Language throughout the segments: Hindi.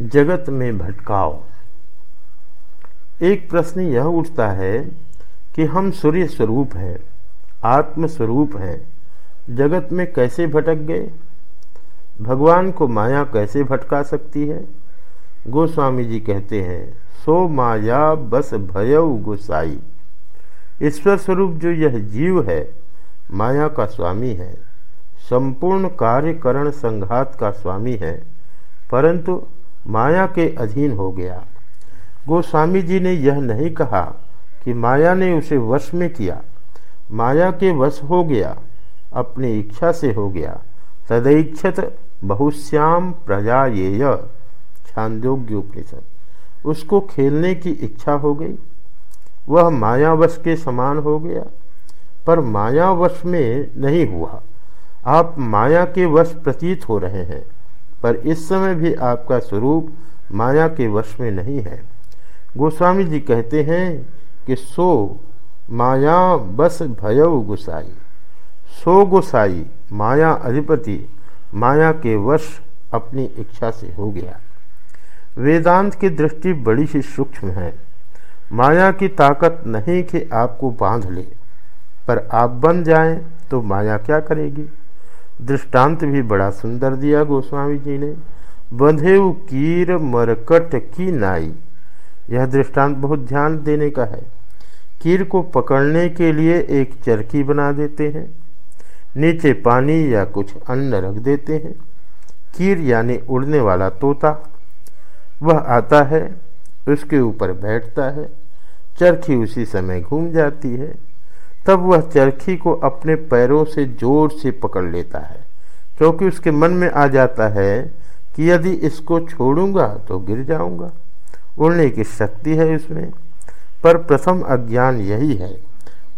जगत में भटकाव एक प्रश्न यह उठता है कि हम सूर्य स्वरूप हैं, आत्म स्वरूप हैं, जगत में कैसे भटक गए? भगवान को माया कैसे भटका सकती है? गोस्वामी जी कहते हैं, सो माया बस भयउ गोसाई। ईश्वर स्वरूप जो यह जीव है, माया का स्वामी है, संपूर्ण कार्यकरण संघात का स्वामी है, परंतु माया के अधीन हो गया। गोस्वामी जी ने यह नहीं कहा कि माया ने उसे वश में किया। माया के वश हो गया, अपनी इच्छा से हो गया। तदैक्षत बहुश्याम प्रजा ये छांदोग्योपनिषद उसको खेलने की इच्छा हो गई। वह मायावश के समान हो गया। पर मायावश में नहीं हुआ। आप माया के वश प्रतीत हो रहे हैं। पर इस समय भी आपका स्वरूप माया के वश में नहीं है। गोस्वामी जी कहते हैं कि सो माया बस भयव गुसाई। सो गुसाई, माया अधिपति, माया के वश अपनी इच्छा से हो गया। वेदांत की दृष्टि बड़ी ही सूक्ष्म है। माया की ताकत नहीं कि आपको बाँध ले, पर आप बन जाएँ तो माया क्या करेगी? दृष्टांत भी बड़ा सुंदर दिया गोस्वामी जी ने। बंधेव कीर मरकट की नाई। यह दृष्टांत बहुत ध्यान देने का है। कीर को पकड़ने के लिए एक चरखी बना देते हैं। नीचे पानी या कुछ अन्न रख देते हैं। कीर यानी उड़ने वाला तोता। वह आता है, उसके ऊपर बैठता है। चरखी उसी समय घूम जाती है। तब वह चरखी को अपने पैरों से ज़ोर से पकड़ लेता है, क्योंकि उसके मन में आ जाता है कि यदि इसको छोड़ूँगा तो गिर जाऊँगा। उड़ने की शक्ति है इसमें, पर प्रथम अज्ञान यही है।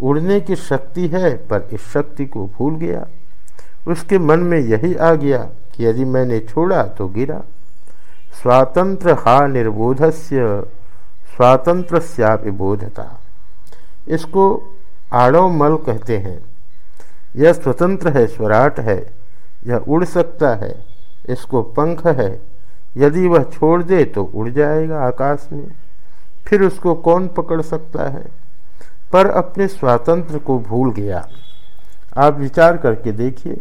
उड़ने की शक्ति है, पर इस शक्ति को भूल गया। उसके मन में यही आ गया कि यदि मैंने छोड़ा तो गिरा। स्वातंत्र हा निर्बोधस्य, स्वातंत्र बोधता। इसको आड़व मल कहते हैं। यह स्वतंत्र है, स्वराट है, यह उड़ सकता है, इसको पंख है। यदि वह छोड़ दे तो उड़ जाएगा आकाश में। फिर उसको कौन पकड़ सकता है? पर अपने स्वातंत्र को भूल गया। आप विचार करके देखिए,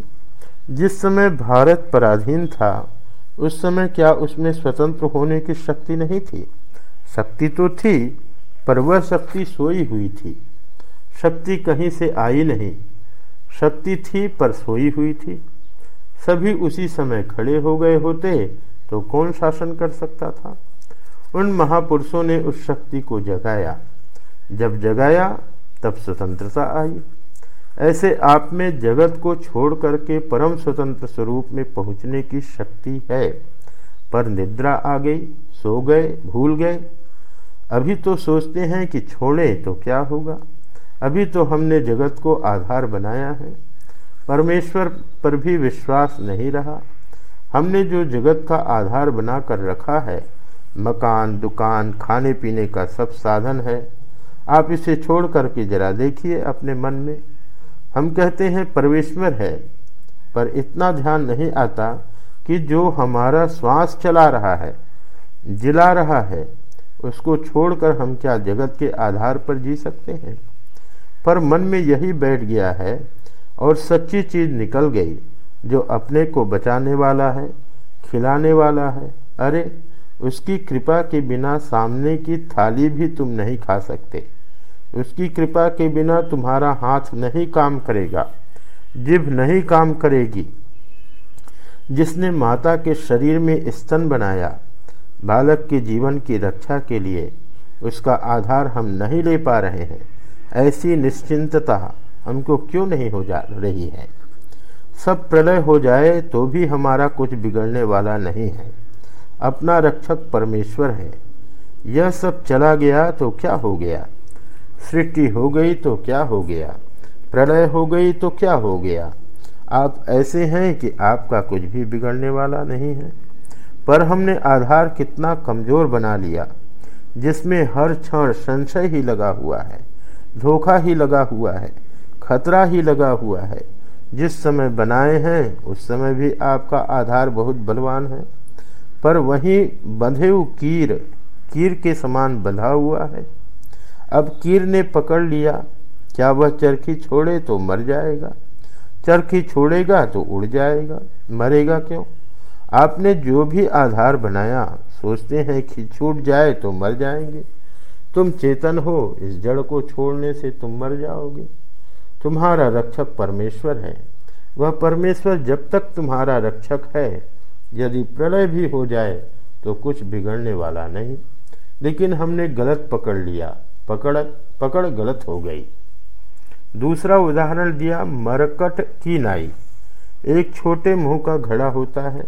जिस समय भारत पराधीन था, उस समय क्या उसमें स्वतंत्र होने की शक्ति नहीं थी? शक्ति तो थी, पर वह शक्ति सोई हुई थी। शक्ति कहीं से आई नहीं। शक्ति थी, पर सोई हुई थी। सभी उसी समय खड़े हो गए होते तो कौन शासन कर सकता था? उन महापुरुषों ने उस शक्ति को जगाया। जब जगाया, तब स्वतंत्रता आई। ऐसे आप में जगत को छोड़ करके परम स्वतंत्र स्वरूप में पहुँचने की शक्ति है। पर निद्रा आ गई, सो गए, भूल गए। अभी तो सोचते हैं कि छोड़ें तो क्या होगा? अभी तो हमने जगत को आधार बनाया है। परमेश्वर पर भी विश्वास नहीं रहा। हमने जो जगत का आधार बना कर रखा है, मकान, दुकान खाने पीने का सब साधन है। आप इसे छोड़ करके जरा देखिए अपने मन में। हम कहते हैं, परमेश्वर है, पर इतना ध्यान नहीं आता कि जो हमारा श्वास चला रहा है, जिला रहा है, उसको छोड़कर हम क्या जगत के आधार पर जी सकते हैं? पर मन में यही बैठ गया है और सच्ची चीज़ निकल गई, जो अपने को बचाने वाला है, खिलाने वाला है। अरे, उसकी कृपा के बिना सामने की थाली भी तुम नहीं खा सकते। उसकी कृपा के बिना तुम्हारा हाथ नहीं काम करेगा, जिभ नहीं काम करेगी। जिसने माता के शरीर में स्तन बनाया, बालक के जीवन की रक्षा के लिए उसका आधार हम नहीं ले पा रहे हैं। ऐसी निश्चिंतता हमको क्यों नहीं हो जा रही है? सब प्रलय हो जाए तो भी हमारा कुछ बिगड़ने वाला नहीं है। अपना रक्षक परमेश्वर है। यह सब चला गया तो क्या हो गया? सृष्टि हो गई तो क्या हो गया? प्रलय हो गई तो क्या हो गया? आप ऐसे हैं कि आपका कुछ भी बिगड़ने वाला नहीं है। पर हमने आधार कितना कमज़ोर बना लिया, जिसमें हर क्षण संशय ही लगा हुआ है। धोखा ही लगा हुआ है, खतरा ही लगा हुआ है। जिस समय बनाए हैं, उस समय भी आपका आधार बहुत बलवान है। पर वहीं बंधे कीर कीर के समान बंधा हुआ है। अब कीर ने पकड़ लिया, क्या वह चरखी छोड़े तो मर जाएगा? चरखी छोड़ेगा तो उड़ जाएगा, मरेगा क्यों? आपने जो भी आधार बनाया, सोचते हैं कि छूट जाए तो मर जाएँगे। तुम चेतन हो, इस जड़ को छोड़ने से तुम मर जाओगे। तुम्हारा रक्षक परमेश्वर है। वह परमेश्वर जब तक तुम्हारा रक्षक है, यदि प्रलय भी हो जाए तो कुछ बिगड़ने वाला नहीं। लेकिन हमने गलत पकड़ लिया, पकड़ पकड़ गलत हो गई। दूसरा उदाहरण दिया, मरकट की नाई एक छोटे मुँह का घड़ा होता है।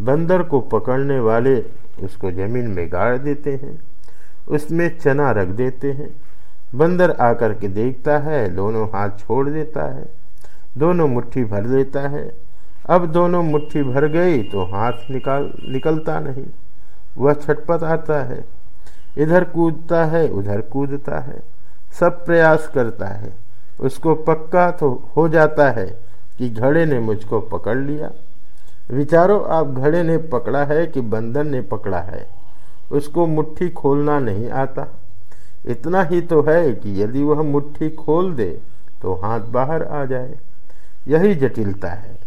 बंदर को पकड़ने वाले उसको ज़मीन में गाड़ देते हैं। उसमें चना रख देते हैं। बंदर आकर के देखता है, दोनों हाथ छोड़ देता है, दोनों मुट्ठी भर लेता है। अब दोनों मुट्ठी भर गई तो हाथ निकाल, निकलता नहीं। वह छटपट आता है, इधर कूदता है, उधर कूदता है। सब प्रयास करता है, उसको पक्का तो हो जाता है कि घड़े ने मुझको पकड़ लिया। विचारो, आप घड़े ने पकड़ा है कि बंदर ने पकड़ा है। उसको मुट्ठी खोलना नहीं आता। इतना ही तो है कि यदि वह मुट्ठी खोल दे तो हाथ बाहर आ जाए। यही जटिलता है।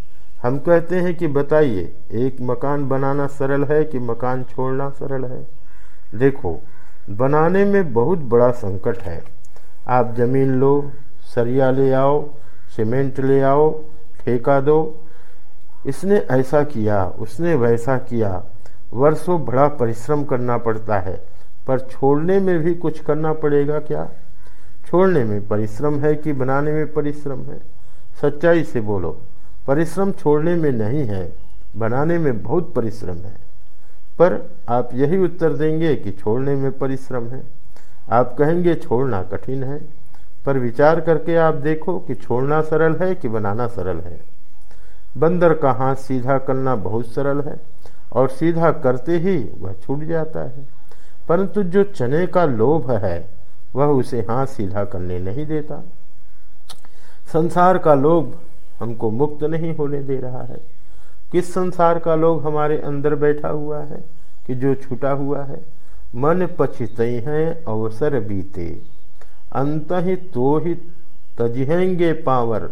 हम कहते हैं कि बताइए, एक मकान बनाना सरल है कि मकान छोड़ना सरल है? देखो, बनाने में बहुत बड़ा संकट है। आप ज़मीन लो, सरिया ले आओ, सीमेंट ले आओ, ठेका दो। इसने ऐसा किया, उसने वैसा किया वर्षों बड़ा परिश्रम करना पड़ता है, पर छोड़ने में भी कुछ करना पड़ेगा क्या? छोड़ने में परिश्रम है कि बनाने में परिश्रम है? सच्चाई से बोलो, परिश्रम छोड़ने में नहीं है, बनाने में बहुत परिश्रम है। पर आप यही उत्तर देंगे कि छोड़ने में परिश्रम है। आप कहेंगे छोड़ना कठिन है, पर विचार करके आप देखो कि छोड़ना सरल है कि बनाना सरल है। बंदर का हाथ सीधा करना बहुत सरल है। और सीधा करते ही वह छूट जाता है। परंतु जो चने का लोभ है, वह उसे हाथ सीधा करने नहीं देता। संसार का लोभ हमको मुक्त नहीं होने दे रहा है। किस संसार का लोभ हमारे अंदर बैठा हुआ है कि जो छूटा हुआ है? मन पछित हैं, अवसर बीते। अंत ही तो ही तजहेंगे पावर,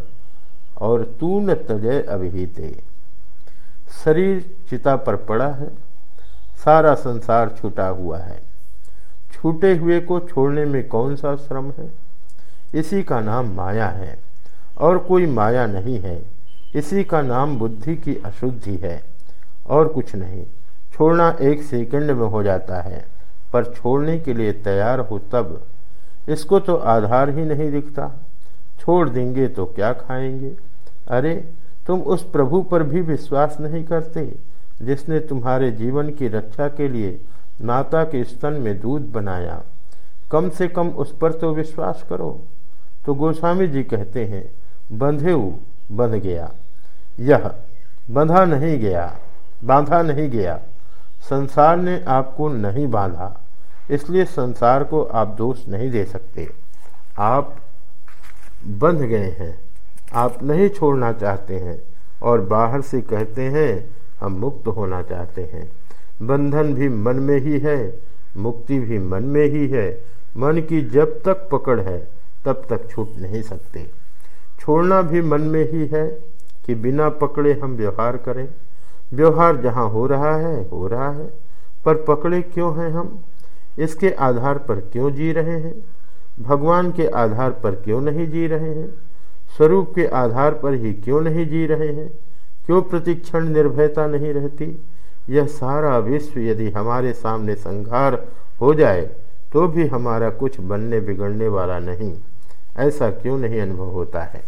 और तू न तजय अभिहिते। शरीर चिता पर पड़ा है, सारा संसार छूटा हुआ है। छूटे हुए को छोड़ने में कौन सा श्रम है? इसी का नाम माया है, और कोई माया नहीं है। इसी का नाम बुद्धि की अशुद्धि है, और कुछ नहीं। छोड़ना एक सेकंड में हो जाता है, पर छोड़ने के लिए तैयार हो तब। इसको तो आधार ही नहीं दिखता। छोड़ देंगे तो क्या खाएँगे? अरे तुम उस प्रभु पर भी विश्वास नहीं करते, जिसने तुम्हारे जीवन की रक्षा के लिए माता के स्तन में दूध बनाया। कम से कम उस पर तो विश्वास करो। तो गोस्वामी जी कहते हैं बंधे बंध गया। यह बंधा नहीं गया, बांधा नहीं गया। संसार ने आपको नहीं बांधा, इसलिए संसार को आप दोष नहीं दे सकते। आप बंध गए हैं, आप नहीं छोड़ना चाहते हैं। और बाहर से कहते हैं, हम मुक्त होना चाहते हैं। बंधन भी मन में ही है, मुक्ति भी मन में ही है। मन की जब तक पकड़ है, तब तक छूट नहीं सकते। छोड़ना भी मन में ही है कि बिना पकड़े हम व्यवहार करें। व्यवहार जहाँ हो रहा है, हो रहा है। पर पकड़े क्यों हैं हम? इसके आधार पर क्यों जी रहे हैं? भगवान के आधार पर क्यों नहीं जी रहे हैं? स्वरूप के आधार पर ही क्यों नहीं जी रहे हैं? क्यों प्रतिक्षण निर्भयता नहीं रहती? यह सारा विश्व यदि हमारे सामने संघार हो जाए तो भी हमारा कुछ बनने बिगड़ने वाला नहीं। ऐसा क्यों नहीं अनुभव होता है?